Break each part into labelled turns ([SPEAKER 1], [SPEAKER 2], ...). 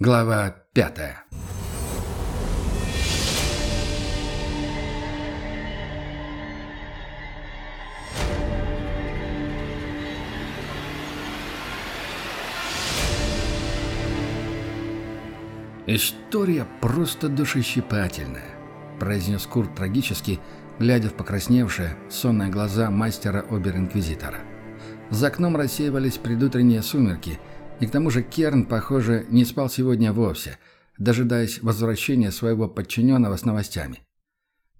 [SPEAKER 1] Глава пятая «История просто душещипательная», — произнес Курт трагически, глядя в покрасневшие, сонные глаза мастера обер-инквизитора. За окном рассеивались предутренние сумерки, и к тому же Керн, похоже, не спал сегодня вовсе, дожидаясь возвращения своего подчиненного с новостями.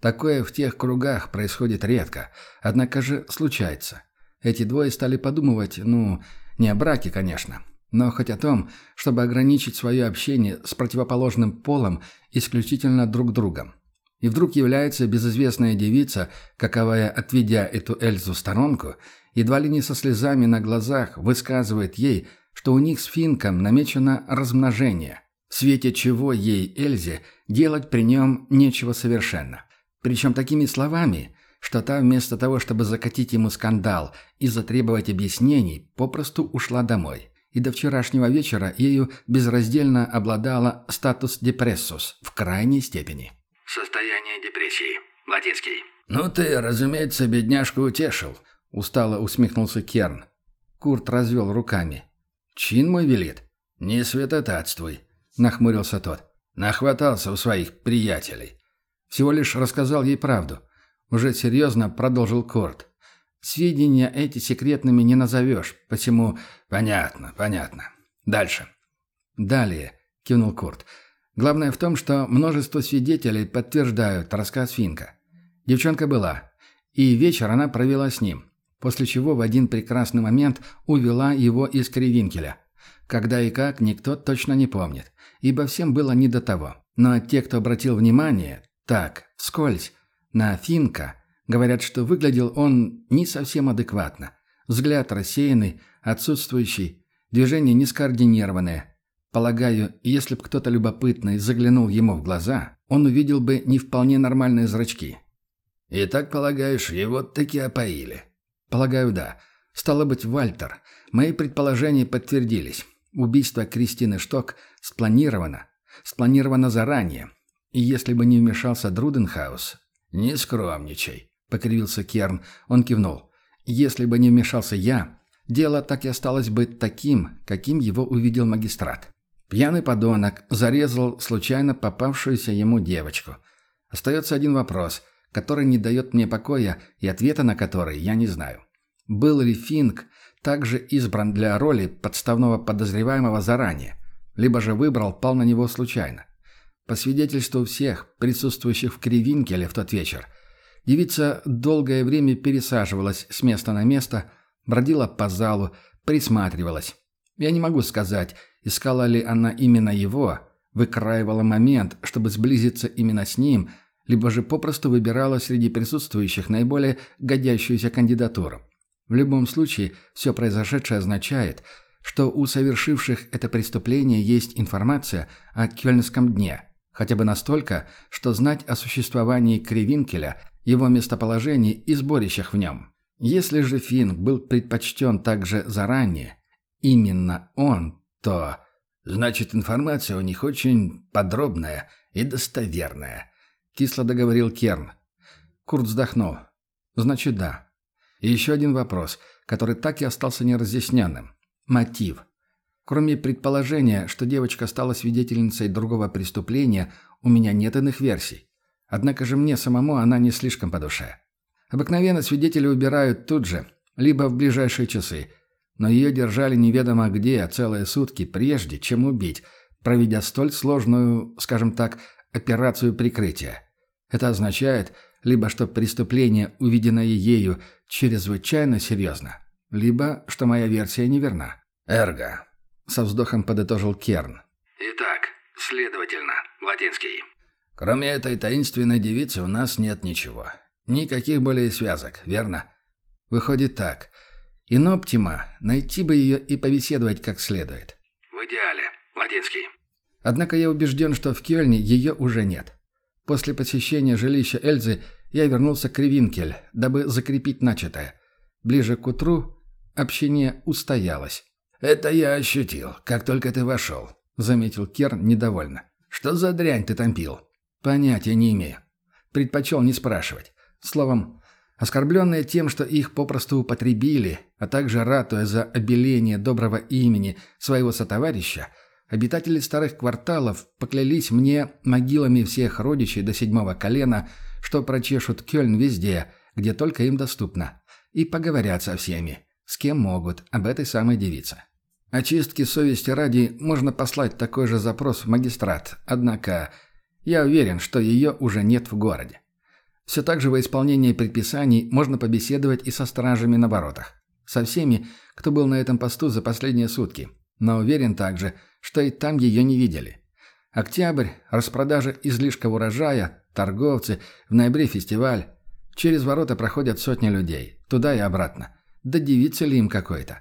[SPEAKER 1] Такое в тех кругах происходит редко, однако же случается. Эти двое стали подумывать, ну, не о браке, конечно, но хоть о том, чтобы ограничить свое общение с противоположным полом исключительно друг другом. И вдруг является безызвестная девица, каковая, отведя эту Эльзу в сторонку, едва ли не со слезами на глазах высказывает ей, что у них с Финком намечено размножение, в свете чего ей, Эльзе, делать при нем нечего совершенно. Причем такими словами, что та вместо того, чтобы закатить ему скандал и затребовать объяснений, попросту ушла домой. И до вчерашнего вечера ею безраздельно обладала статус депрессус в крайней степени.
[SPEAKER 2] Состояние депрессии. Латинский.
[SPEAKER 1] «Ну ты, разумеется, бедняжку утешил», — устало усмехнулся Керн. Курт развел руками. «Чин мой велит?» «Не святотатствуй», — нахмурился тот. «Нахватался у своих приятелей». Всего лишь рассказал ей правду. Уже серьезно продолжил Курт. «Сведения эти секретными не назовешь, посему...» «Понятно, понятно. Дальше». «Далее», — кивнул Курт. Главное в том, что множество свидетелей подтверждают рассказ Финка. Девчонка была, и вечер она провела с ним, после чего в один прекрасный момент увела его из Кривинкеля. Когда и как, никто точно не помнит, ибо всем было не до того. Но те, кто обратил внимание, так, вскользь, на Финка, говорят, что выглядел он не совсем адекватно. Взгляд рассеянный, отсутствующий, движения не скоординированные – Полагаю, если бы кто-то любопытный заглянул ему в глаза, он увидел бы не вполне нормальные зрачки. «И так, полагаешь, его таки опоили?» «Полагаю, да. Стало быть, Вальтер. Мои предположения подтвердились. Убийство Кристины Шток спланировано. Спланировано заранее. И если бы не вмешался Друденхаус...» «Не скромничай», — покривился Керн. Он кивнул. «Если бы не вмешался я, дело так и осталось бы таким, каким его увидел магистрат. Пьяный подонок зарезал случайно попавшуюся ему девочку. Остается один вопрос, который не дает мне покоя и ответа на который я не знаю. Был ли Финк также избран для роли подставного подозреваемого заранее, либо же выбрал, пал на него случайно? По свидетельству всех, присутствующих в Кривинкеле в тот вечер, девица долгое время пересаживалась с места на место, бродила по залу, присматривалась. Я не могу сказать, Искала ли она именно его, выкраивала момент, чтобы сблизиться именно с ним, либо же попросту выбирала среди присутствующих наиболее годящуюся кандидатуру. В любом случае, все произошедшее означает, что у совершивших это преступление есть информация о Кёльнском дне, хотя бы настолько, что знать о существовании Кривинкеля, его местоположении и сборищах в нем. Если же Финн был предпочтен также заранее, именно он то значит информация у них очень подробная и достоверная», — кисло договорил Керн. Курт вздохнул. «Значит, да. И еще один вопрос, который так и остался неразъясненным. Мотив. Кроме предположения, что девочка стала свидетельницей другого преступления, у меня нет иных версий. Однако же мне самому она не слишком по душе. Обыкновенно свидетели убирают тут же, либо в ближайшие часы — но ее держали неведомо где целые сутки, прежде чем убить, проведя столь сложную, скажем так, операцию прикрытия. Это означает, либо что преступление, увиденное ею, чрезвычайно серьезно, либо что моя версия неверна. «Эрго», — со вздохом подытожил Керн.
[SPEAKER 2] «Итак, следовательно, латинский».
[SPEAKER 1] «Кроме этой таинственной девицы у нас нет ничего. Никаких более связок, верно?» «Выходит так. Иноптима, найти бы ее и побеседовать как следует.
[SPEAKER 2] В идеале, Ладинский.
[SPEAKER 1] Однако я убежден, что в Кёльне ее уже нет. После посещения жилища Эльзы я вернулся к Ревинкель, дабы закрепить начатое. Ближе к утру общение устоялось. «Это я ощутил, как только ты вошел», — заметил Керн недовольно. «Что за дрянь ты там пил?» «Понятия не имею. Предпочел не спрашивать. Словом, оскорбленные тем, что их попросту употребили, а также ратуя за обеление доброго имени своего сотоварища, обитатели старых кварталов поклялись мне могилами всех родичей до седьмого колена, что прочешут Кёльн везде, где только им доступно, и поговорят со всеми, с кем могут, об этой самой девице. Очистки совести ради можно послать такой же запрос в магистрат, однако я уверен, что ее уже нет в городе. Все так же во исполнении предписаний можно побеседовать и со стражами на воротах. Со всеми, кто был на этом посту за последние сутки. Но уверен также, что и там ее не видели. Октябрь, распродажа излишков урожая, торговцы, в ноябре фестиваль. Через ворота проходят сотни людей, туда и обратно. Да девица ли им какой-то?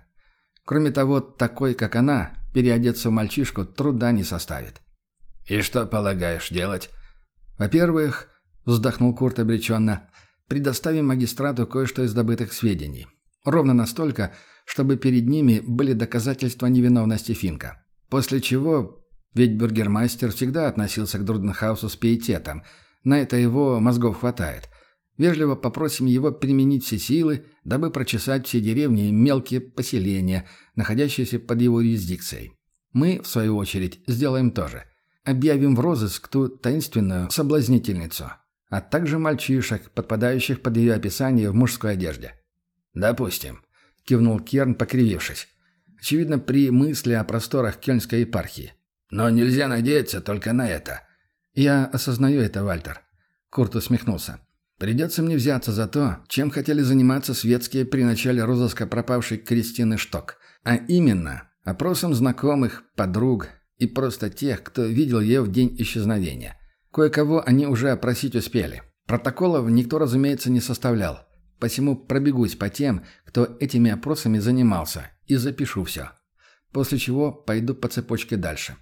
[SPEAKER 1] Кроме того, такой, как она, переодеться в мальчишку труда не составит.
[SPEAKER 2] «И что полагаешь делать?»
[SPEAKER 1] «Во-первых, — вздохнул Курт обреченно, — предоставим магистрату кое-что из добытых сведений. Ровно настолько, чтобы перед ними были доказательства невиновности Финка. После чего, ведь бюргермастер всегда относился к Друденхаусу с пиететом, на это его мозгов хватает. Вежливо попросим его применить все силы, дабы прочесать все деревни и мелкие поселения, находящиеся под его юрисдикцией. Мы, в свою очередь, сделаем то же. Объявим в розыск ту таинственную соблазнительницу, а также мальчишек, подпадающих под ее описание в мужской одежде.
[SPEAKER 2] «Допустим», —
[SPEAKER 1] кивнул Керн, покривившись. Очевидно, при мысли о просторах Кельнской епархии.
[SPEAKER 2] «Но нельзя надеяться только на это».
[SPEAKER 1] «Я осознаю это, Вальтер», — Курт усмехнулся. Придется мне взяться за то, чем хотели заниматься светские при начале розыска пропавшей Кристины Шток. А именно, опросом знакомых, подруг и просто тех, кто видел ее в день исчезновения. Кое-кого они уже опросить успели. Протоколов никто, разумеется, не составлял. Посему пробегусь по тем, кто этими опросами занимался, и запишу все. После чего пойду по цепочке дальше.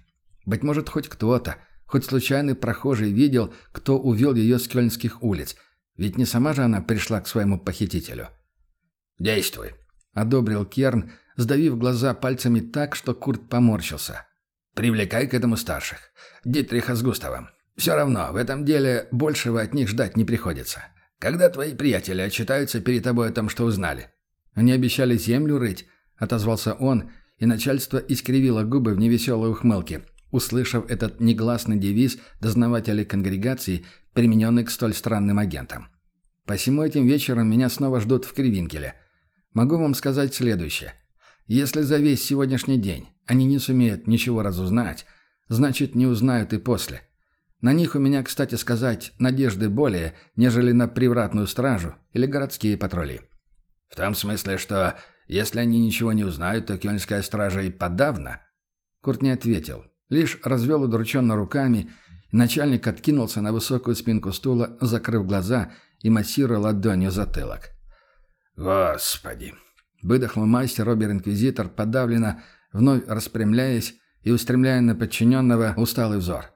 [SPEAKER 1] Быть может, хоть кто-то, хоть случайный прохожий видел, кто увел ее с кёльнских улиц – ведь не сама же она пришла к своему похитителю.
[SPEAKER 2] «Действуй», —
[SPEAKER 1] одобрил Керн, сдавив глаза пальцами так, что Курт поморщился.
[SPEAKER 2] «Привлекай к этому старших. Дитриха с Густавом. Все равно, в этом деле большего от них ждать не приходится. Когда твои приятели отчитаются перед тобой о том, что узнали?»
[SPEAKER 1] «Они обещали землю рыть», — отозвался он, и начальство искривило губы в невеселой ухмылке, услышав этот негласный девиз дознавателей конгрегации, примененный к столь странным агентам. Посему этим вечером меня снова ждут в Кривинкеле. Могу вам сказать следующее. Если за весь сегодняшний день они не сумеют ничего разузнать, значит, не узнают и после. На них у меня, кстати сказать, надежды более, нежели на привратную стражу или городские патрули.
[SPEAKER 2] В том смысле, что если они ничего не узнают, то кёльнская стража и подавно.
[SPEAKER 1] Курт не ответил, лишь развел удрученно руками Начальник откинулся на высокую спинку стула, закрыв глаза и массируя ладонью затылок.
[SPEAKER 2] «Господи!»
[SPEAKER 1] — выдохнул мастер обер-инквизитор, подавленно, вновь распрямляясь и устремляя на подчиненного усталый взор.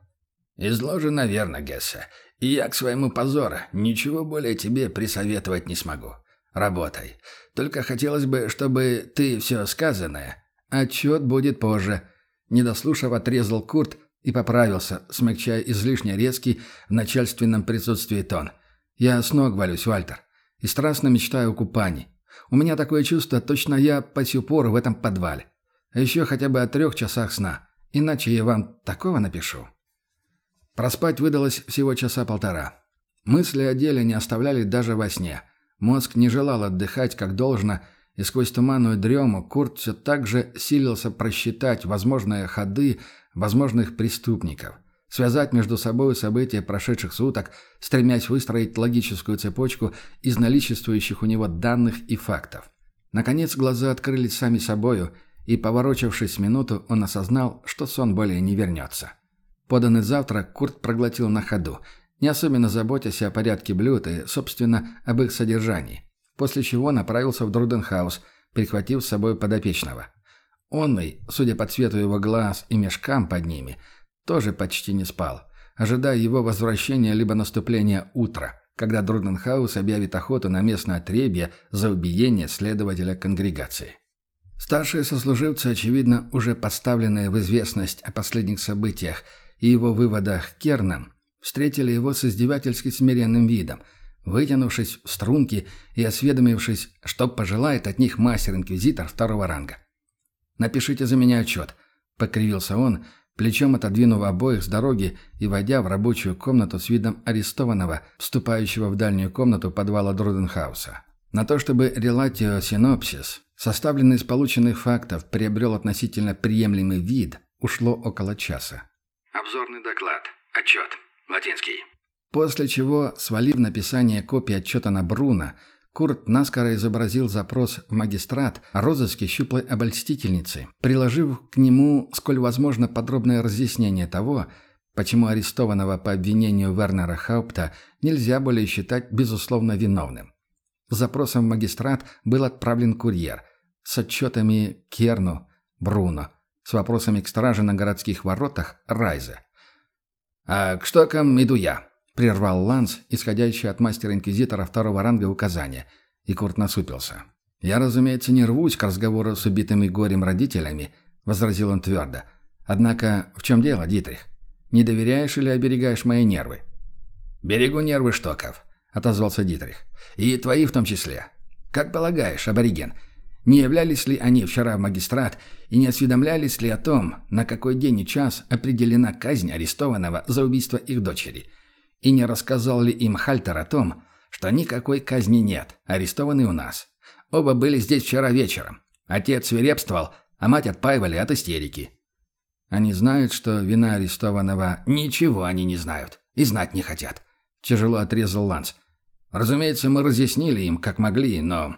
[SPEAKER 2] «Изложено верно, Гесса, и я к своему позору ничего более тебе присоветовать не смогу. Работай. Только хотелось бы, чтобы ты все сказанное...»
[SPEAKER 1] «Отчет будет позже», — недослушав, отрезал Курт, и поправился, смягчая излишне резкий в начальственном присутствии тон. «Я с ног валюсь, Вальтер, и страстно мечтаю о купании. У меня такое чувство, точно я по сю пору в этом подвале. А еще хотя бы о трех часах сна, иначе я вам такого напишу». Проспать выдалось всего часа полтора. Мысли о деле не оставляли даже во сне. Мозг не желал отдыхать как должно, и сквозь туманную дрему Курт все так же силился просчитать возможные ходы возможных преступников, связать между собой события прошедших суток, стремясь выстроить логическую цепочку из наличествующих у него данных и фактов. Наконец глаза открылись сами собою, и, поворочившись минуту, он осознал, что сон более не вернется. Поданный завтрак Курт проглотил на ходу, не особенно заботясь о порядке блюд и, собственно, об их содержании, после чего направился в Друденхаус, прихватив с собой подопечного. Онный, судя по цвету его глаз и мешкам под ними, тоже почти не спал, ожидая его возвращения либо наступления утра, когда Друденхаус объявит охоту на местное отребье за убиение следователя конгрегации. Старшие сослуживцы, очевидно, уже подставленные в известность о последних событиях и его выводах Керном, встретили его с издевательски смиренным видом, вытянувшись в струнки и осведомившись, что пожелает от них мастер-инквизитор второго ранга. «Напишите за меня отчет», — покривился он, плечом отодвинув обоих с дороги и войдя в рабочую комнату с видом арестованного, вступающего в дальнюю комнату подвала Друденхауса. На то, чтобы релатио синопсис, составленный из полученных фактов, приобрел относительно приемлемый вид, ушло около часа.
[SPEAKER 2] Обзорный доклад. Отчет. Латинский.
[SPEAKER 1] После чего, свалив написание копии отчета на Бруно, Курт наскоро изобразил запрос в магистрат о розыске щуплой обольстительницы, приложив к нему, сколь возможно, подробное разъяснение того, почему арестованного по обвинению Вернера Хаупта нельзя более считать безусловно виновным. Запросом в магистрат был отправлен курьер с отчетами Керну, Бруно, с вопросами к страже на городских воротах Райзе. «А к штокам иду я», Прервал Ланс, исходящий от мастера-инквизитора второго ранга указания, и Курт насупился. «Я, разумеется, не рвусь к разговору с убитыми горем родителями», — возразил он твердо. «Однако в чем дело, Дитрих? Не доверяешь или оберегаешь мои нервы?»
[SPEAKER 2] «Берегу нервы штоков», — отозвался Дитрих. «И твои в том числе. Как полагаешь, абориген, не являлись ли они вчера в магистрат и не осведомлялись ли о том, на какой день и час определена казнь арестованного за убийство их дочери?» И не рассказал ли им Хальтер о том, что никакой казни нет, арестованы у нас. Оба были здесь вчера вечером. Отец свирепствовал, а мать отпаивали от истерики. Они знают, что вина арестованного... Ничего они не знают. И знать не хотят. Тяжело отрезал Ланс. Разумеется, мы разъяснили им, как могли, но...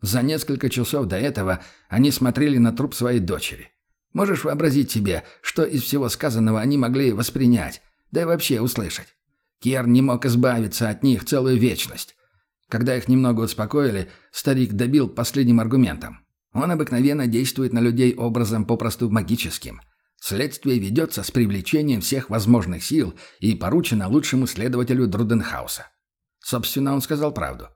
[SPEAKER 2] За несколько часов до этого они смотрели на труп своей дочери. Можешь вообразить себе, что из всего сказанного они могли воспринять, да и вообще услышать? Кер не мог избавиться от них целую вечность. Когда их немного успокоили, старик добил последним аргументом. Он обыкновенно действует на людей образом попросту магическим. Следствие ведется с привлечением всех возможных сил и поручено лучшему следователю Друденхауса. Собственно, он сказал правду.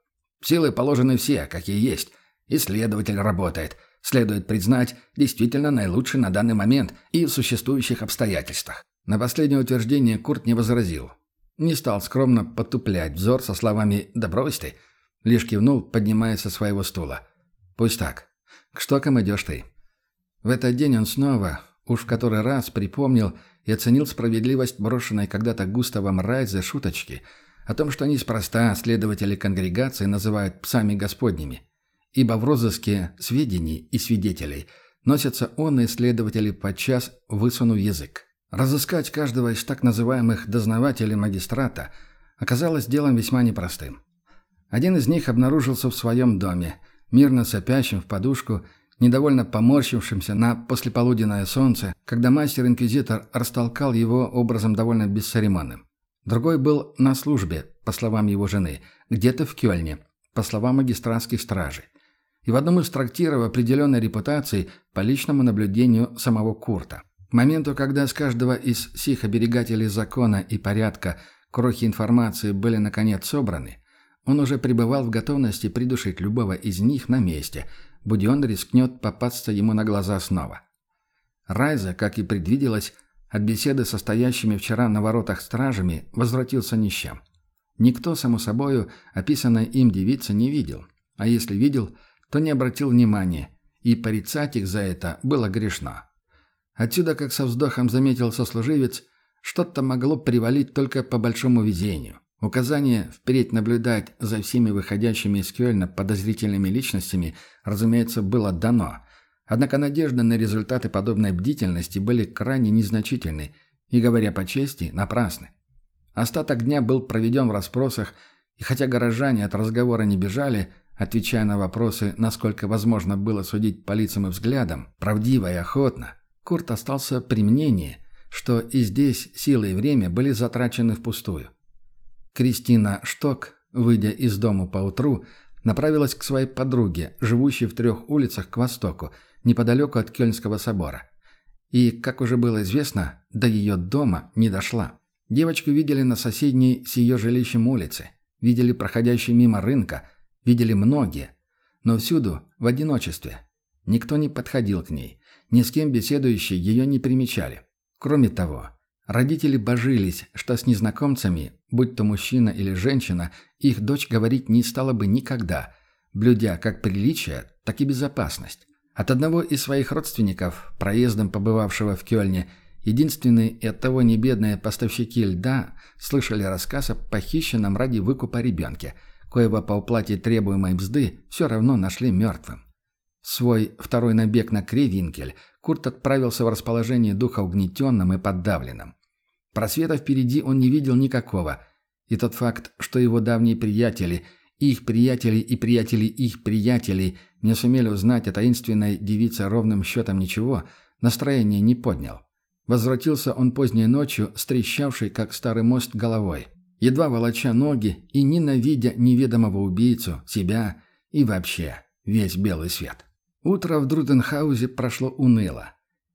[SPEAKER 2] Силы положены все, какие есть. И следователь работает, следует признать, действительно наилучший на данный момент и в существующих обстоятельствах. На последнее утверждение Курт не возразил. Не стал скромно потуплять взор со словами «Да брось ты!» Лишь кивнул, поднимаясь со своего стула. «Пусть так. К штокам идешь ты». В этот день он снова, уж в который раз, припомнил и оценил справедливость брошенной когда-то Густавом Райзе шуточки о том, что неспроста следователи конгрегации называют «псами господними», ибо в розыске сведений и свидетелей носятся он и следователи подчас высунув язык. Разыскать каждого из так называемых дознавателей магистрата оказалось делом весьма непростым. Один из них обнаружился в своем доме, мирно сопящим в подушку, недовольно поморщившимся на послеполуденное солнце, когда мастер-инквизитор растолкал его образом довольно бесцеремонным. Другой был на службе, по словам его жены, где-то в Кёльне, по словам магистратских стражей. И в одном из трактиров определенной репутации по личному наблюдению самого Курта – моменту, когда с каждого из сих оберегателей закона и порядка крохи информации были наконец собраны, он уже пребывал в готовности придушить любого из них на месте, будь он рискнет попасться ему на глаза снова. Райза, как и предвиделось, от беседы со стоящими вчера на воротах стражами возвратился ни с чем. Никто, само собою, описанной им девица не видел, а если видел, то не обратил внимания, и порицать их за это было грешно. Отсюда, как со вздохом заметил сослуживец, что-то могло привалить только по большому везению. Указание впредь наблюдать за всеми выходящими из Кёльна подозрительными личностями, разумеется, было дано. Однако надежды на результаты подобной бдительности были крайне незначительны и, говоря по чести, напрасны. Остаток дня был проведен в расспросах, и хотя горожане от разговора не бежали, отвечая на вопросы, насколько возможно было судить по лицам и взглядам, правдиво и охотно, Курт остался при мнении, что и здесь силы и время были затрачены впустую. Кристина Шток, выйдя из дома поутру, направилась к своей подруге, живущей в трех улицах к востоку, неподалеку от Кёльнского собора. И, как уже было известно, до ее дома не дошла. Девочку видели на соседней с ее жилищем улице, видели проходящие мимо рынка, видели многие, но всюду в одиночестве,
[SPEAKER 1] Никто не подходил к ней. Ни с кем беседующие ее не примечали. Кроме того, родители божились, что с незнакомцами, будь то мужчина или женщина, их дочь говорить не стала бы никогда, блюдя как приличие, так и безопасность. От одного из своих родственников, проездом побывавшего в Кёльне, единственные и оттого небедные поставщики льда слышали рассказ о похищенном ради выкупа ребенке, коего по уплате требуемой мзды все равно нашли мертвым. Свой второй набег на Кревинкель Курт отправился в расположение духа угнетенным и подавленным. Просвета впереди он не видел никакого, и тот факт, что его давние приятели, их приятели и приятели их приятелей не сумели узнать о таинственной девице ровным счетом ничего, настроение не поднял. Возвратился он поздней ночью, стрещавший, как старый мост, головой, едва волоча ноги и ненавидя неведомого убийцу, себя и вообще весь белый свет. Утро в Друденхаузе прошло уныло.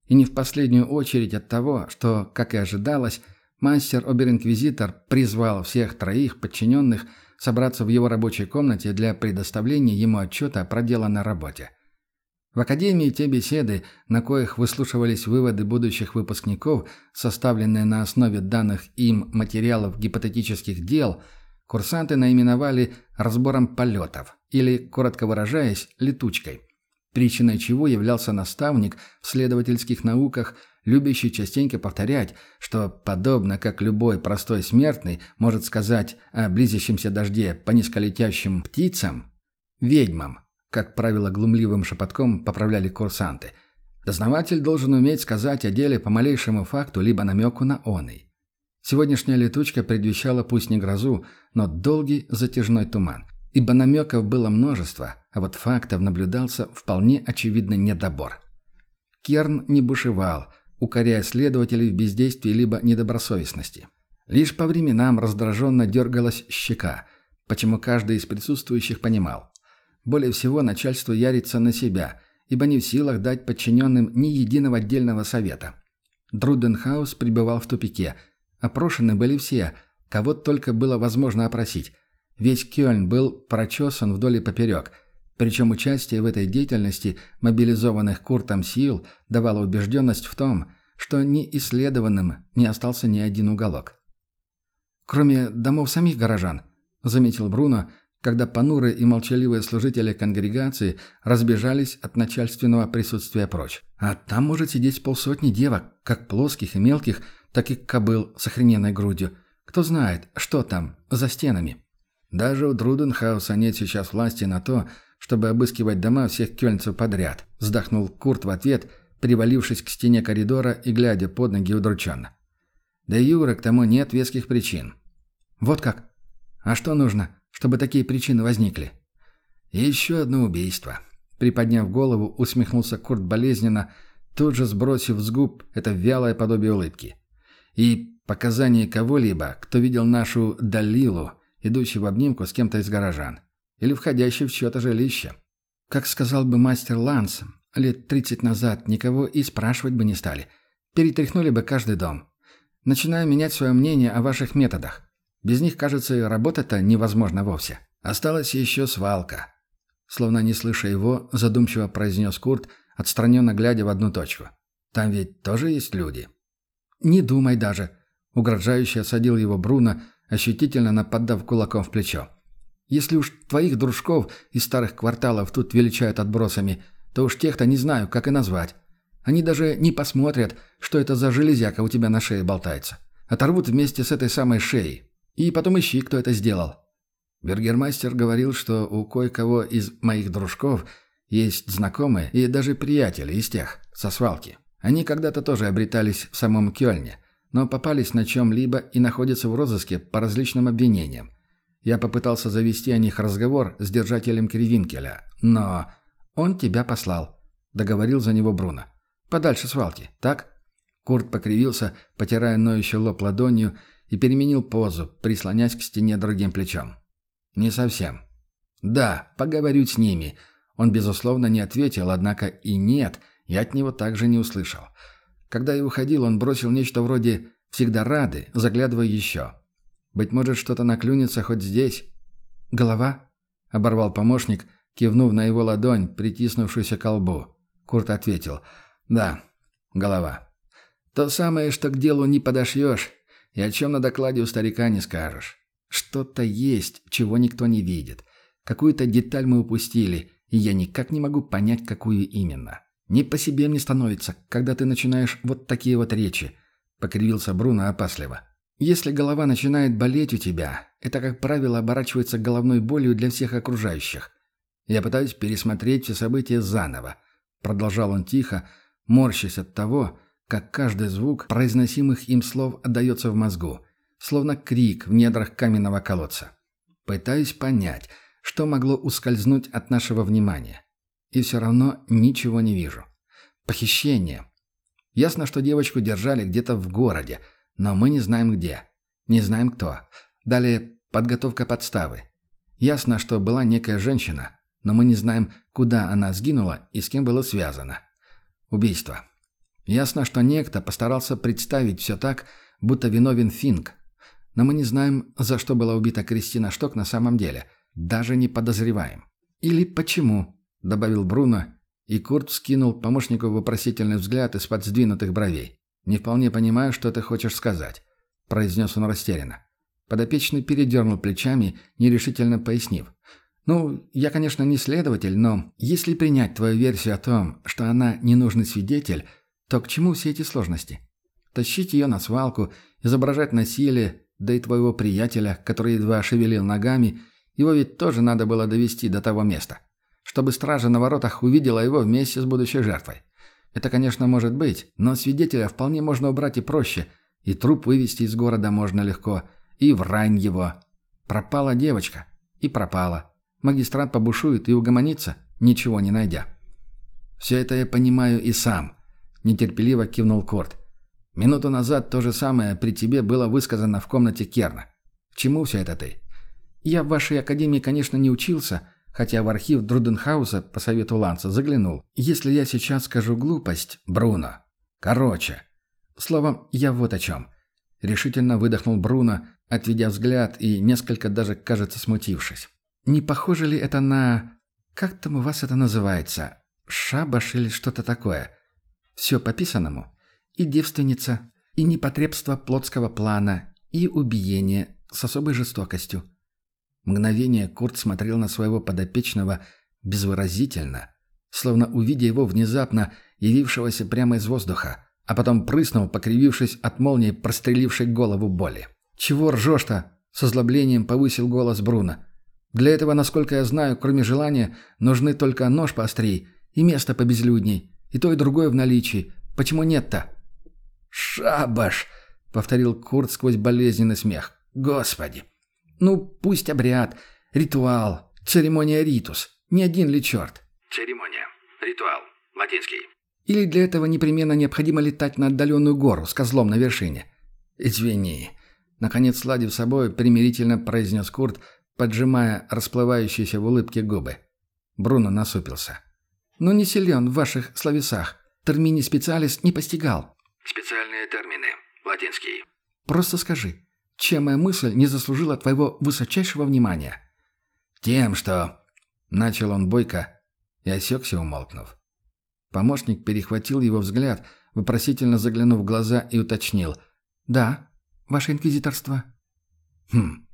[SPEAKER 1] И не в последнюю очередь от того, что, как и ожидалось, мастер-обер-инквизитор призвал всех троих подчиненных собраться в его рабочей комнате для предоставления ему отчета о проделанной работе. В академии те беседы, на коих выслушивались выводы будущих выпускников, составленные на основе данных им материалов гипотетических дел, курсанты наименовали разбором полетов или, коротко выражаясь, летучкой – причиной чего являлся наставник в следовательских науках, любящий частенько повторять, что, подобно как любой простой смертный может сказать о близящемся дожде по низколетящим птицам, ведьмам, как правило, глумливым шепотком поправляли курсанты, дознаватель должен уметь сказать о деле по малейшему факту либо намеку на оный. Сегодняшняя летучка предвещала пусть не грозу, но долгий затяжной туман – ибо намеков было множество, а вот фактов наблюдался вполне очевидный недобор. Керн не бушевал, укоряя следователей в бездействии либо недобросовестности. Лишь по временам раздраженно дергалась щека, почему каждый из присутствующих понимал. Более всего начальство ярится на себя, ибо не в силах дать подчиненным ни единого отдельного совета. Друденхаус пребывал в тупике. Опрошены были все, кого только было возможно опросить, Весь Кёльн был прочесан вдоль и поперек, причем участие в этой деятельности мобилизованных Куртом сил давало убежденность в том, что неисследованным не остался ни один уголок. «Кроме домов самих горожан», — заметил Бруно, когда понурые и молчаливые служители конгрегации разбежались от начальственного присутствия прочь. «А там может сидеть полсотни девок, как плоских и мелких, так и кобыл с охрененной грудью. Кто знает, что там, за стенами». Даже у Труденхауса нет сейчас власти на то, чтобы обыскивать дома всех кёльнцев подряд», – вздохнул Курт в ответ, привалившись к стене коридора и глядя под ноги удрученно. «Да и Юра к тому нет веских причин». «Вот как? А что нужно, чтобы такие причины возникли?» «Еще одно убийство». Приподняв голову, усмехнулся Курт болезненно, тут же сбросив с губ это вялое подобие улыбки. «И показания кого-либо, кто видел нашу Далилу, идущий в обнимку с кем-то из горожан. Или входящий в чье-то жилище. Как сказал бы мастер Ланс, лет тридцать назад никого и спрашивать бы не стали. Перетряхнули бы каждый дом. Начинаю менять свое мнение о ваших методах. Без них, кажется, работа-то невозможна вовсе. Осталась еще свалка. Словно не слыша его, задумчиво произнес Курт, отстраненно глядя в одну точку. Там ведь тоже есть люди. «Не думай даже», — угрожающе осадил его Бруно, ощутительно нападав кулаком в плечо. «Если уж твоих дружков из старых кварталов тут величают отбросами, то уж тех-то не знаю, как и назвать. Они даже не посмотрят, что это за железяка у тебя на шее болтается. Оторвут вместе с этой самой шеей. И потом ищи, кто это сделал». Бергермастер говорил, что у кое-кого из моих дружков есть знакомые и даже приятели из тех, со свалки. Они когда-то тоже обретались в самом Кёльне – но попались на чем-либо и находятся в розыске по различным обвинениям. Я попытался завести о них разговор с держателем Кривинкеля, но он тебя послал, договорил за него Бруно. Подальше свалки, так? Курт покривился, потирая ноющий лоб ладонью, и переменил позу, прислонясь к стене другим плечом. «Не совсем». «Да, поговорю с ними». Он, безусловно, не ответил, однако и «нет» я от него также не услышал. Когда я уходил, он бросил нечто вроде «всегда рады, заглядывай еще». Быть может, что-то наклюнется хоть здесь. «Голова?» — оборвал помощник, кивнув на его ладонь, притиснувшуюся к колбу. Курт ответил. «Да, голова. То самое, что к делу не подошьешь, и о чем на докладе у старика не скажешь. Что-то есть, чего никто не видит. Какую-то деталь мы упустили, и я никак не могу понять, какую именно. Не по себе мне становится, когда ты начинаешь вот такие вот речи», — покривился Бруно опасливо. «Если голова начинает болеть у тебя, это, как правило, оборачивается головной болью для всех окружающих. Я пытаюсь пересмотреть все события заново», — продолжал он тихо, морщась от того, как каждый звук произносимых им слов отдается в мозгу, словно крик в недрах каменного колодца. «Пытаюсь понять, что могло ускользнуть от нашего внимания. И все равно ничего не вижу. Похищение. Ясно, что девочку держали где-то в городе, но мы не знаем где. Не знаем кто. Далее подготовка подставы. Ясно, что была некая женщина, но мы не знаем, куда она сгинула и с кем было связано. Убийство. Ясно, что некто постарался представить все так, будто виновен Финк. Но мы не знаем, за что была убита Кристина Шток на самом деле. Даже не подозреваем. Или почему. — добавил Бруно, и Курт скинул помощнику вопросительный взгляд из-под сдвинутых бровей. «Не вполне понимаю, что ты хочешь сказать», — произнес он растерянно. Подопечный передернул плечами, нерешительно пояснив. «Ну, я, конечно, не следователь, но если принять твою версию о том, что она ненужный свидетель, то к чему все эти сложности? Тащить ее на свалку, изображать насилие, да и твоего приятеля, который едва шевелил ногами, его ведь тоже надо было довести до того места чтобы стража на воротах увидела его вместе с будущей жертвой. Это, конечно, может быть, но свидетеля вполне можно убрать и проще, и труп вывести из города можно легко, и врань его. Пропала девочка. И пропала. Магистрат побушует и угомонится, ничего не найдя. «Все это я понимаю и сам», — нетерпеливо кивнул Корт. «Минуту назад то же самое при тебе было высказано в комнате Керна. К чему все это ты?» «Я в вашей академии, конечно, не учился», хотя в архив Друденхауса по совету Ланса заглянул. Если я сейчас скажу глупость, Бруно. Короче. Словом, я вот о чем. Решительно выдохнул Бруно, отведя взгляд и несколько даже, кажется, смутившись. Не похоже ли это на... Как там у вас это называется? Шабаш или что-то такое? Все по писанному. И девственница, и непотребство плотского плана, и убиение с особой жестокостью. Мгновение Курт смотрел на своего подопечного безвыразительно, словно увидя его внезапно явившегося прямо из воздуха, а потом прыснул, покривившись от молнии, прострелившей голову боли. «Чего ржешь-то?» — с озлоблением повысил голос Бруно. «Для этого, насколько я знаю, кроме желания, нужны только нож поострей и место побезлюдней, и то и другое в наличии. Почему нет-то?» «Шабаш!» — повторил Курт сквозь болезненный смех. «Господи! Ну, пусть обряд, ритуал, церемония ритус. Не один ли черт?
[SPEAKER 2] Церемония. Ритуал. Латинский.
[SPEAKER 1] Или для этого непременно необходимо летать на отдаленную гору с козлом на вершине? Извини. Наконец, сладив собой, примирительно произнес Курт, поджимая расплывающиеся в улыбке губы. Бруно насупился. «Ну не силен в ваших словесах. Термини специалист не постигал».
[SPEAKER 2] «Специальные термины. Латинский».
[SPEAKER 1] «Просто скажи, чем моя мысль не заслужила твоего высочайшего внимания?» «Тем, что...» — начал он бойко и осекся, умолкнув. Помощник перехватил его взгляд, вопросительно заглянув в глаза и уточнил. «Да, ваше инквизиторство». «Хм».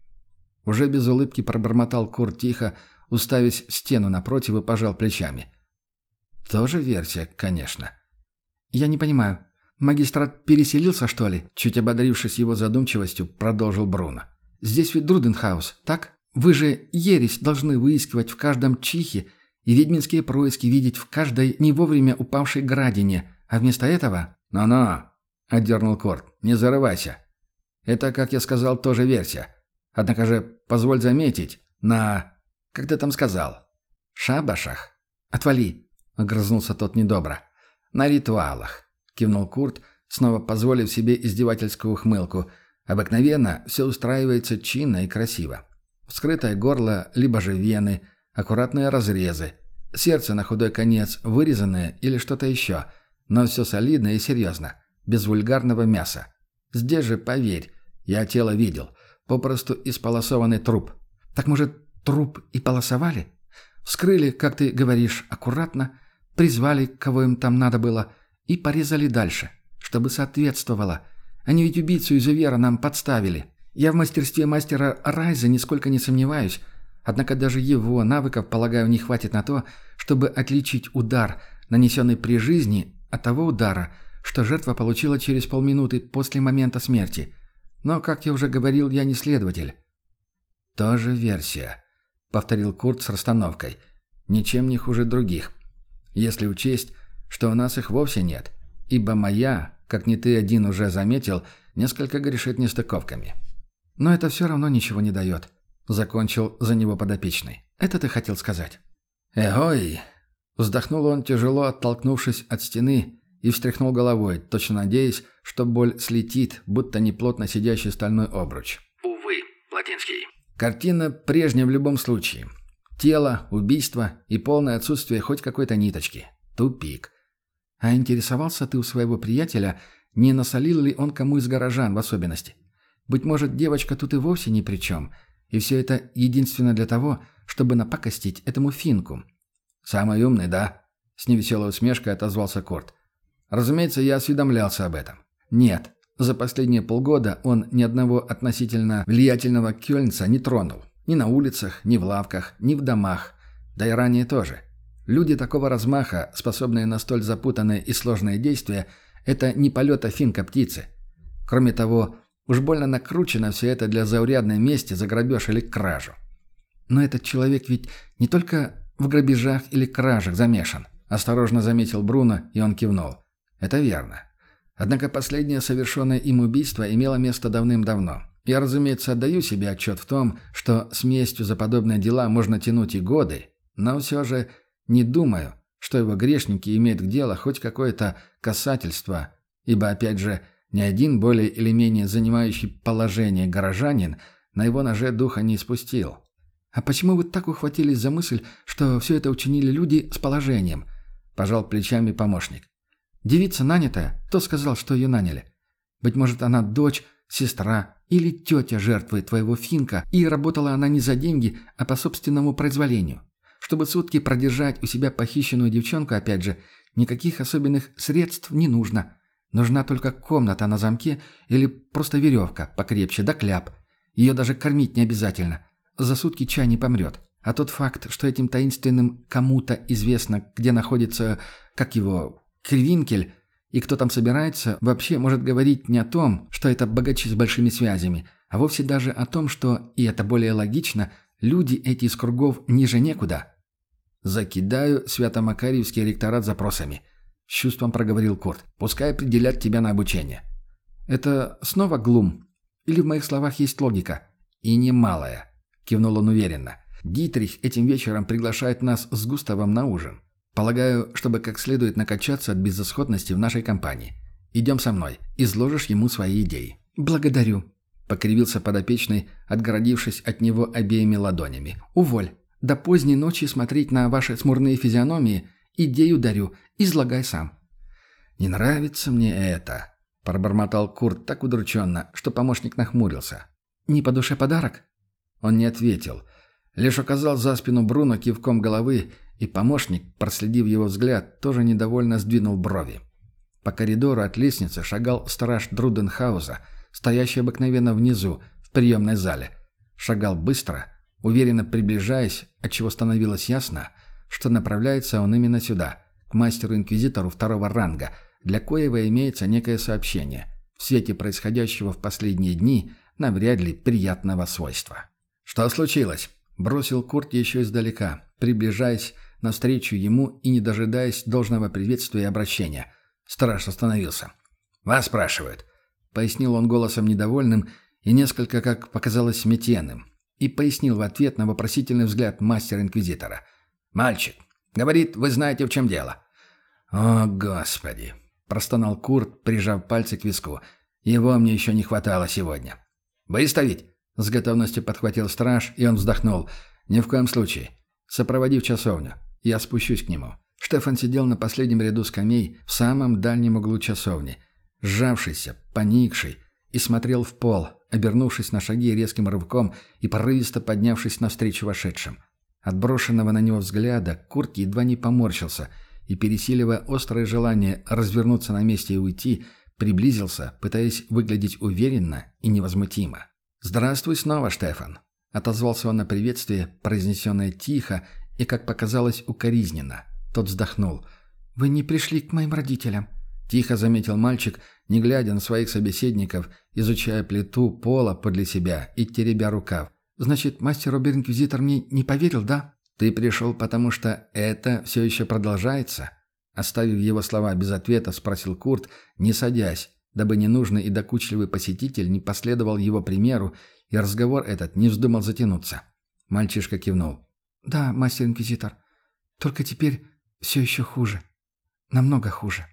[SPEAKER 1] Уже без улыбки пробормотал Кур тихо, уставясь в стену напротив и пожал плечами. «Тоже версия, конечно». «Я не понимаю, «Магистрат переселился, что ли?» Чуть ободрившись его задумчивостью, продолжил Бруно. «Здесь ведь Друденхаус, так? Вы же ересь должны выискивать в каждом чихе и ведьминские происки видеть в каждой не вовремя упавшей градине, а вместо этого...» «Но-но!» — отдернул Корт. «Не зарывайся. Это, как я сказал, тоже версия. Однако же, позволь заметить, на... Как ты там сказал? Шабашах? Отвали!» — огрызнулся тот недобро. «На ритуалах. — кивнул Курт, снова позволив себе издевательскую ухмылку. «Обыкновенно все устраивается чинно и красиво. Вскрытое горло, либо же вены, аккуратные разрезы, сердце на худой конец, вырезанное или что-то еще, но все солидно и серьезно, без вульгарного мяса. Здесь же, поверь, я тело видел, попросту исполосованный труп. Так может, труп и полосовали? Вскрыли, как ты говоришь, аккуратно,
[SPEAKER 2] призвали, кого им там надо было, и порезали дальше, чтобы соответствовало. Они ведь убийцу изувера нам подставили. Я в мастерстве мастера Райза нисколько не сомневаюсь, однако даже его навыков, полагаю, не хватит на то, чтобы отличить удар, нанесенный при жизни, от того удара, что жертва получила через полминуты после момента смерти. Но, как я уже говорил, я не следователь.
[SPEAKER 1] «Тоже версия», — повторил Курт с расстановкой. «Ничем не хуже других. Если учесть, что у нас их вовсе нет, ибо моя, как не ты один уже заметил, несколько грешит нестыковками».
[SPEAKER 2] «Но это все равно ничего не дает», — закончил за него подопечный. «Это ты хотел сказать?»
[SPEAKER 1] «Эгой!» Вздохнул он, тяжело оттолкнувшись от стены, и встряхнул головой, точно надеясь, что боль слетит, будто неплотно сидящий стальной обруч.
[SPEAKER 3] «Увы, Латинский».
[SPEAKER 1] Картина прежняя в любом случае. Тело, убийство и полное отсутствие хоть какой-то ниточки. Тупик.
[SPEAKER 2] А интересовался ты у своего приятеля, не насолил ли он кому из горожан в особенности? Быть может, девочка тут и вовсе ни при чем, и все это единственно для того, чтобы напакостить этому финку.
[SPEAKER 1] «Самый умный, да?» — с невеселой усмешкой отозвался Корт. «Разумеется, я осведомлялся об этом. Нет, за последние полгода он ни одного относительно влиятельного кёльнца не тронул. Ни на улицах, ни в лавках, ни в домах. Да и ранее тоже. Люди такого размаха, способные на столь запутанные и сложные действия, это не полета финка птицы. Кроме того, уж больно накручено все это для заурядной мести за грабеж или кражу.
[SPEAKER 2] Но этот человек ведь не только в грабежах или кражах замешан.
[SPEAKER 1] Осторожно заметил Бруно, и он кивнул. Это верно. Однако последнее совершенное им убийство имело место давным-давно. Я, разумеется, отдаю себе отчет в том, что с местью за подобные дела можно тянуть и годы, но все же не думаю, что его грешники имеют к делу хоть какое-то касательство, ибо, опять же, ни один более или менее занимающий положение горожанин на его ноже духа не испустил.
[SPEAKER 2] «А почему вы так ухватились за мысль, что все это учинили люди с положением?» – пожал плечами помощник. «Девица нанятая, кто сказал, что ее наняли? Быть может, она дочь, сестра или тетя жертвы твоего финка, и работала она не за деньги, а по собственному произволению. Чтобы сутки продержать у себя похищенную девчонку, опять же, никаких особенных средств не нужно. Нужна только комната на замке или просто веревка покрепче, да кляп. Ее даже кормить не обязательно. За сутки чай не помрет. А тот факт, что этим таинственным кому-то известно, где находится, как его, Кривинкель, и кто там собирается, вообще может говорить не о том, что это богачи с большими связями, а вовсе даже о том, что, и это более логично, люди эти из кругов ниже некуда.
[SPEAKER 1] «Закидаю Свято-Макарьевский ректорат запросами», — с чувством проговорил Курт. «Пускай определят тебя на обучение».
[SPEAKER 2] «Это снова глум? Или в моих словах есть логика?»
[SPEAKER 1] «И немалая», кивнул он уверенно. «Дитрих этим вечером приглашает нас с Густавом на ужин. Полагаю, чтобы как следует накачаться от безысходности в нашей компании. Идем со мной, изложишь ему свои идеи».
[SPEAKER 2] «Благодарю», —
[SPEAKER 1] покривился подопечный, отгородившись от него обеими ладонями.
[SPEAKER 2] «Уволь. До поздней ночи смотреть на ваши смурные физиономии. Идею дарю. Излагай сам».
[SPEAKER 1] «Не нравится мне это», — пробормотал Курт так удрученно, что помощник нахмурился.
[SPEAKER 2] «Не по душе подарок?»
[SPEAKER 1] Он не ответил. Лишь указал за спину Бруно кивком головы, и помощник, проследив его взгляд, тоже недовольно сдвинул брови. По коридору от лестницы шагал страж Друденхауза, стоящий обыкновенно внизу, в приемной зале. Шагал быстро, уверенно приближаясь, отчего становилось ясно, что направляется он именно сюда, к мастеру-инквизитору второго ранга, для коего имеется некое сообщение, в свете происходящего в последние дни навряд ли приятного свойства. «Что случилось?» – бросил Курт еще издалека, приближаясь навстречу ему и не дожидаясь должного приветствия и обращения. Страж остановился. «Вас спрашивают», – пояснил он голосом недовольным и несколько, как показалось, сметенным, и пояснил в ответ на вопросительный взгляд мастера-инквизитора. «Мальчик, говорит, вы знаете, в чем дело». «О, Господи!» – простонал Курт, прижав пальцы к виску. «Его мне еще не хватало сегодня». «Выставить?» С готовностью подхватил страж, и он вздохнул. «Ни в коем случае. Сопроводи в часовню. Я спущусь к нему». Штефан сидел на последнем ряду скамей в самом дальнем углу часовни, сжавшийся, поникший, и смотрел в пол, обернувшись на шаги резким рывком и порывисто поднявшись навстречу вошедшим. От брошенного на него взгляда Курт едва не поморщился и, пересиливая острое желание развернуться на месте и уйти, приблизился, пытаясь выглядеть уверенно и невозмутимо. «Здравствуй снова, Штефан!» — отозвался он на приветствие, произнесенное тихо и, как показалось, укоризненно. Тот вздохнул. «Вы не пришли к моим родителям», — тихо заметил мальчик, не глядя на своих собеседников, изучая плиту пола подле себя и теребя рукав. «Значит, мастер-обер-инквизитор мне не поверил, да?» «Ты пришел, потому что это все еще продолжается?» Оставив его слова без ответа, спросил Курт, не садясь, дабы ненужный и докучливый посетитель не последовал его примеру, и разговор этот не вздумал затянуться. Мальчишка кивнул. «Да, мастер-инквизитор. Только теперь все еще хуже. Намного хуже».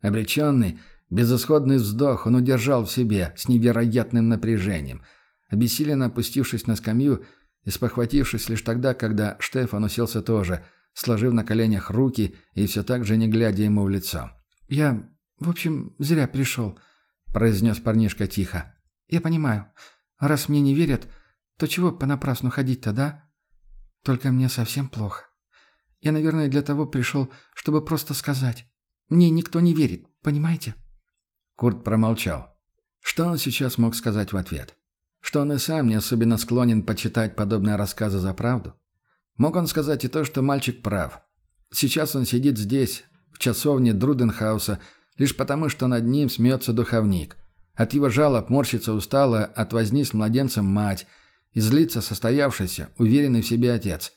[SPEAKER 1] Обреченный, безысходный вздох он удержал в себе с невероятным напряжением. Обессиленно опустившись на скамью, и спохватившись лишь тогда, когда Штефан уселся тоже, сложив на коленях руки и все так же не глядя ему в лицо. «Я, в общем, зря пришел», — произнес парнишка тихо. «Я понимаю. Раз мне не верят, то чего понапрасну ходить-то, да? Только мне совсем плохо. Я, наверное, для того пришел, чтобы просто сказать. Мне никто не верит, понимаете?» Курт промолчал. Что он сейчас мог сказать в ответ? Что он и сам не особенно склонен почитать подобные рассказы за правду? Мог он сказать и то, что мальчик прав. Сейчас он сидит здесь, в часовне Друденхауса, лишь потому, что над ним смеется духовник. От его жалоб морщится устало от возни с младенцем мать, и злится состоявшийся, уверенный в себе отец.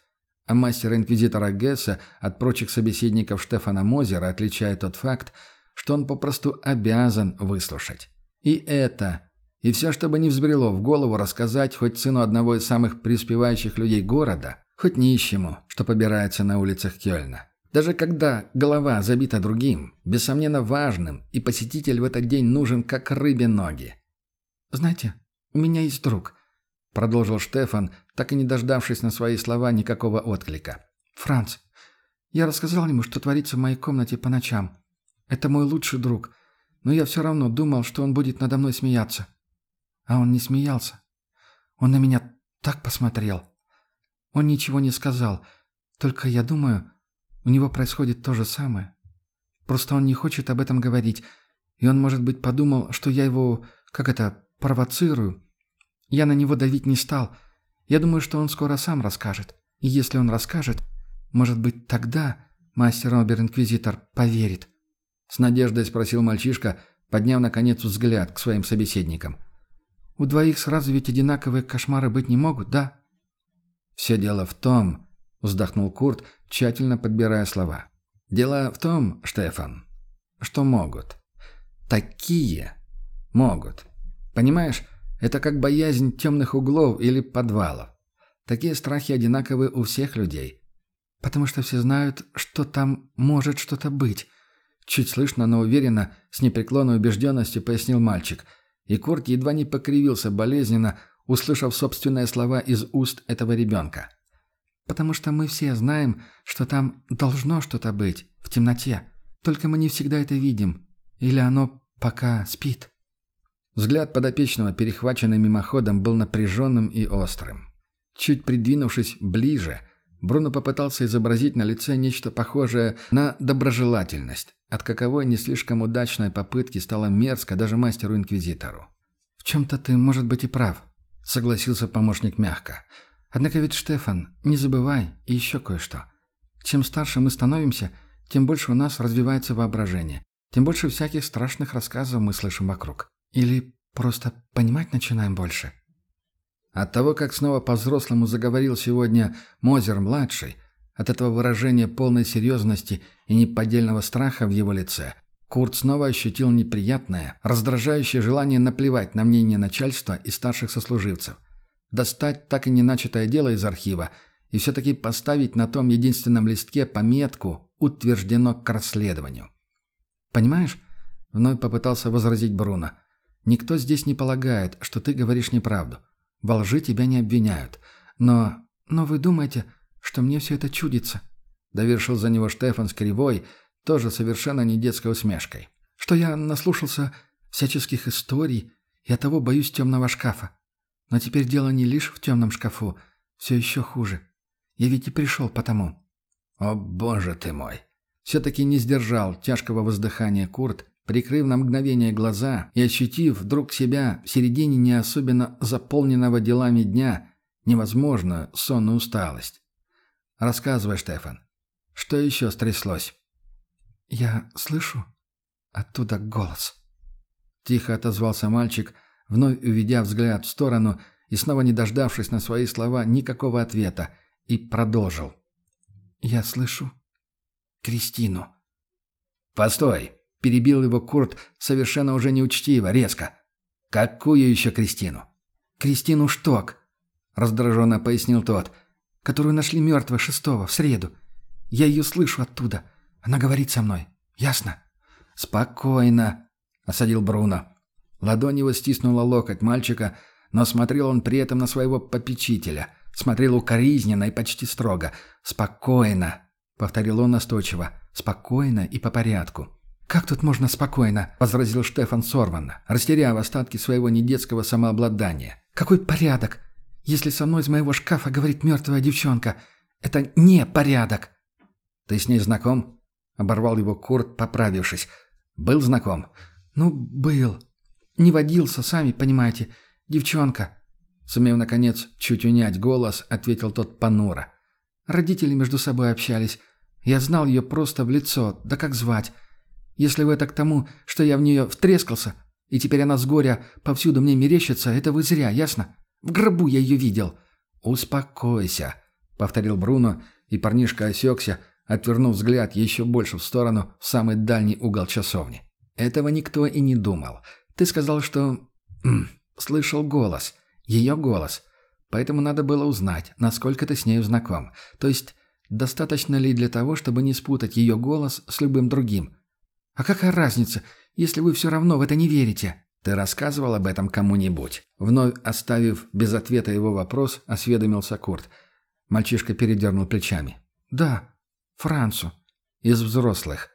[SPEAKER 1] А мастера-инквизитора Гесса от прочих собеседников Штефана Мозера отличает тот факт, что он попросту обязан выслушать. И это и все, чтобы не взбрело в голову рассказать хоть сыну одного из самых преуспевающих людей города, хоть нищему, что побирается на улицах Кёльна. Даже когда голова забита другим, бессомненно важным, и посетитель в этот день нужен как рыбе ноги. «Знаете, у меня есть друг», — продолжил Штефан, так и не дождавшись на свои слова никакого отклика. «Франц. Я рассказал ему, что творится в моей комнате по ночам. Это мой лучший друг, но я все равно думал, что он будет надо мной смеяться. А он не смеялся. Он на меня так посмотрел. Он ничего не сказал. Только я думаю, у него происходит то же самое. Просто он не хочет об этом говорить. И он, может быть, подумал, что я его, как это, провоцирую. Я на него давить не стал. Я думаю, что он скоро сам расскажет. И если он расскажет, может быть, тогда мастер Обер-инквизитор поверит. С надеждой спросил мальчишка, подняв, наконец, взгляд к своим собеседникам. — у двоих сразу ведь одинаковые кошмары быть не могут, да?» «Все дело в том», — вздохнул Курт, тщательно подбирая слова. «Дело в том, Штефан, что могут. Такие могут. Понимаешь, это как боязнь темных углов или подвалов. Такие страхи одинаковы у всех людей. Потому что все знают, что там может что-то быть». Чуть слышно, но уверенно, с непреклонной убежденностью пояснил мальчик — и Курт едва не покривился болезненно, услышав собственные слова из уст этого ребенка. «Потому что мы все знаем, что там должно что-то быть, в темноте. Только мы не всегда это видим. Или оно пока спит». Взгляд подопечного, перехваченный мимоходом, был напряженным и острым. Чуть придвинувшись ближе, Бруно попытался изобразить на лице нечто похожее на доброжелательность, от каковой не слишком удачной попытки стало мерзко даже мастеру-инквизитору. «В чем-то ты, может быть, и прав», — согласился помощник мягко. «Однако ведь, Штефан, не забывай и еще кое-что. Чем старше мы становимся, тем больше у нас развивается воображение, тем больше всяких страшных рассказов мы слышим вокруг. Или просто понимать начинаем больше». От того, как снова по-взрослому заговорил сегодня Мозер-младший, от этого выражения полной серьезности и неподдельного страха в его лице, Курт снова ощутил неприятное, раздражающее желание наплевать на мнение начальства и старших сослуживцев, достать так и не начатое дело из архива и все-таки поставить на том единственном листке пометку «Утверждено к расследованию». «Понимаешь?» — вновь попытался возразить Бруно. «Никто здесь не полагает, что ты говоришь неправду. Во лжи тебя не обвиняют. Но... Но вы думаете, что мне все это чудится?» Довершил за него Штефан с кривой, тоже совершенно не детской усмешкой. «Что я наслушался всяческих историй и оттого боюсь темного шкафа. Но теперь дело не лишь в темном шкафу, все еще хуже. Я ведь и пришел потому». «О, боже ты мой!» Все-таки не сдержал тяжкого воздыхания Курт, прикрыв на мгновение глаза и ощутив вдруг себя в середине не особенно заполненного делами дня, невозможно сонную усталость. «Рассказывай, Штефан, что еще стряслось?» «Я слышу оттуда голос». Тихо отозвался мальчик, вновь уведя взгляд в сторону и снова не дождавшись на свои слова никакого ответа, и продолжил. «Я слышу Кристину».
[SPEAKER 2] «Постой!» — перебил его Курт совершенно уже неучтиво, резко. «Какую еще Кристину?»
[SPEAKER 1] «Кристину Шток», — раздраженно пояснил тот, «которую нашли мертвой шестого, в среду. Я ее слышу оттуда. Она говорит со мной. Ясно?»
[SPEAKER 2] «Спокойно», — осадил Бруно. Ладонь его стиснула локоть мальчика, но смотрел он при этом на своего попечителя. Смотрел укоризненно и почти строго. «Спокойно», — повторил он настойчиво. «Спокойно и по порядку».
[SPEAKER 1] «Как тут можно спокойно?» — возразил Штефан сорванно, растеряв остатки своего недетского самообладания. «Какой порядок? Если со мной из моего шкафа говорит мертвая девчонка, это не порядок!»
[SPEAKER 2] «Ты с ней знаком?» — оборвал его Курт, поправившись. «Был знаком?»
[SPEAKER 1] «Ну, был. Не водился, сами понимаете. Девчонка». Сумев, наконец, чуть унять голос, ответил тот понуро. «Родители между собой общались. Я знал ее просто в лицо, да как звать. Если вы это к тому, что я в нее втрескался, и теперь она с горя повсюду мне мерещится, это вы зря, ясно? В гробу я ее видел».
[SPEAKER 2] «Успокойся», — повторил Бруно, и парнишка осекся, отвернув взгляд еще больше в сторону, в самый дальний угол часовни. «Этого никто и не думал. Ты сказал, что... слышал голос. Ее голос. Поэтому надо было узнать, насколько ты с нею знаком. То есть, достаточно ли для того, чтобы не спутать ее голос с любым другим. «А какая разница, если вы все равно в это не верите?» «Ты рассказывал об этом кому-нибудь?» Вновь оставив без ответа его вопрос, осведомился Курт. Мальчишка передернул плечами. «Да, Францу. Из взрослых».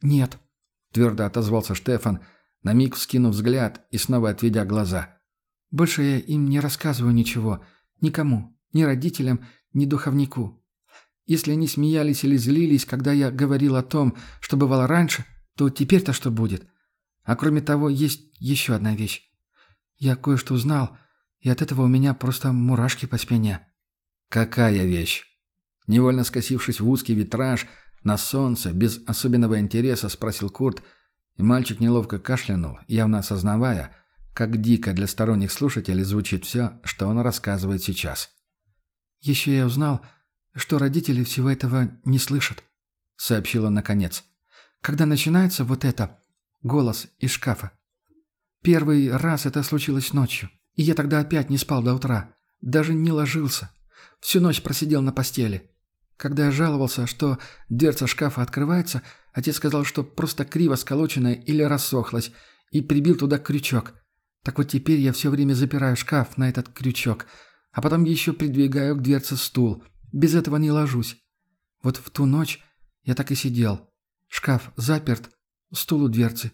[SPEAKER 2] «Нет», — твердо отозвался Штефан, на миг вскинув взгляд и снова отведя глаза. «Больше я им не рассказываю ничего. Никому. Ни родителям, ни духовнику. Если они смеялись или злились, когда я говорил о том, что бывало раньше, то теперь-то что будет? А кроме того, есть еще одна вещь. Я кое-что узнал, и от этого у меня просто мурашки по спине». «Какая вещь?» Невольно скосившись в узкий витраж, на солнце, без особенного интереса спросил Курт, и мальчик неловко кашлянул, явно осознавая, как дико для сторонних слушателей звучит все, что он рассказывает сейчас.
[SPEAKER 1] «Еще я узнал, что родители всего этого не слышат», — сообщила наконец когда начинается вот это, голос из шкафа. Первый раз это случилось ночью, и я тогда опять не спал до утра, даже не ложился. Всю ночь просидел на постели. Когда я жаловался, что дверца шкафа открывается, отец сказал, что просто криво сколоченная или рассохлась, и прибил туда крючок. Так вот теперь я все время запираю шкаф на этот крючок, а потом еще придвигаю к дверце стул. Без этого не ложусь. Вот в ту ночь я так и сидел, Шкаф заперт, стул у дверцы.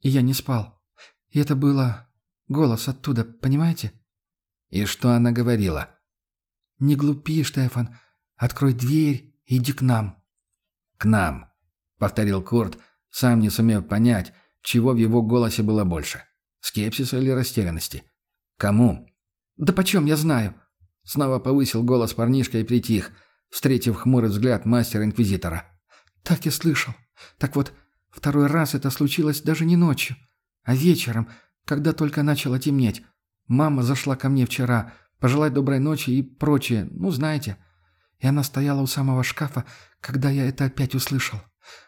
[SPEAKER 1] И я не спал. И это было... Голос оттуда, понимаете?
[SPEAKER 2] И что она говорила?
[SPEAKER 1] «Не глупи, Штефан. Открой дверь и иди к нам».
[SPEAKER 2] «К нам», — повторил Курт, сам не сумев понять, чего в его голосе было больше. Скепсиса или растерянности. «Кому?»
[SPEAKER 1] «Да почем я знаю?»
[SPEAKER 2] Снова повысил голос парнишка и притих, встретив хмурый взгляд мастера-инквизитора.
[SPEAKER 1] «Так я слышал. Так вот, второй раз это случилось даже не ночью, а вечером, когда только начало темнеть. Мама зашла ко мне вчера, пожелать доброй ночи и прочее, ну, знаете. И она стояла у самого шкафа, когда я это опять услышал.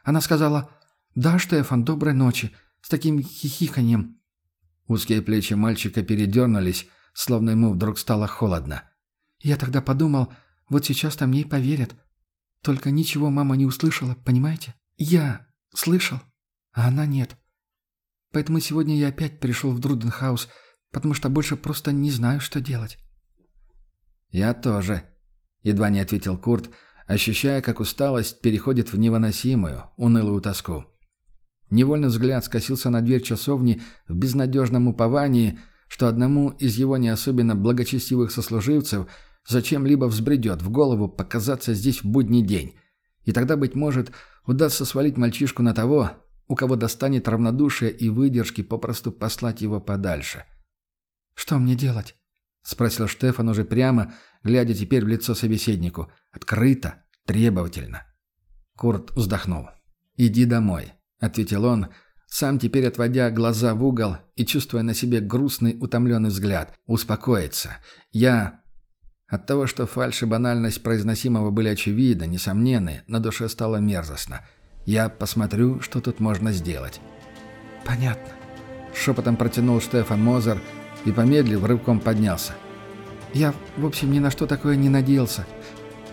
[SPEAKER 1] Она сказала «Да, Штефан, доброй ночи», с таким хихиканьем.
[SPEAKER 2] Узкие плечи мальчика передернулись, словно ему вдруг стало холодно.
[SPEAKER 1] Я тогда подумал, вот сейчас-то мне и поверят. Только ничего мама не услышала, понимаете? Я слышал, а она нет. Поэтому сегодня я опять пришел в Друденхаус, потому что больше просто не знаю, что делать.
[SPEAKER 2] «Я тоже», — едва не ответил Курт, ощущая, как усталость переходит в невыносимую, унылую тоску. Невольный взгляд скосился на дверь часовни в безнадежном уповании, что одному из его не особенно благочестивых сослуживцев зачем-либо взбредет в голову показаться здесь в будний день —
[SPEAKER 1] И тогда, быть может, удастся свалить мальчишку на того, у кого достанет равнодушие и выдержки попросту послать его подальше.
[SPEAKER 2] «Что мне делать?» — спросил Штефан уже прямо, глядя теперь в лицо собеседнику. Открыто, требовательно.
[SPEAKER 1] Курт вздохнул. «Иди домой», — ответил он, сам теперь отводя глаза в угол и чувствуя на себе грустный, утомленный взгляд. «Успокоиться. Я...» От того, что фальшь и банальность произносимого были очевидны, несомненны, на душе стало мерзостно — я посмотрю, что тут можно сделать».
[SPEAKER 2] «Понятно», —
[SPEAKER 1] шепотом протянул Штефан Мозер и, помедлив, рывком поднялся.
[SPEAKER 2] «Я, в общем, ни на что такое не надеялся.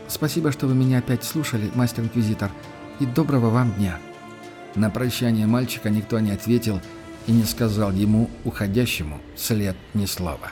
[SPEAKER 2] Спасибо, что вы меня опять слушали, мастер-инквизитор, и доброго вам дня».
[SPEAKER 1] На прощание мальчика никто не ответил и не сказал ему, уходящему, след ни слова.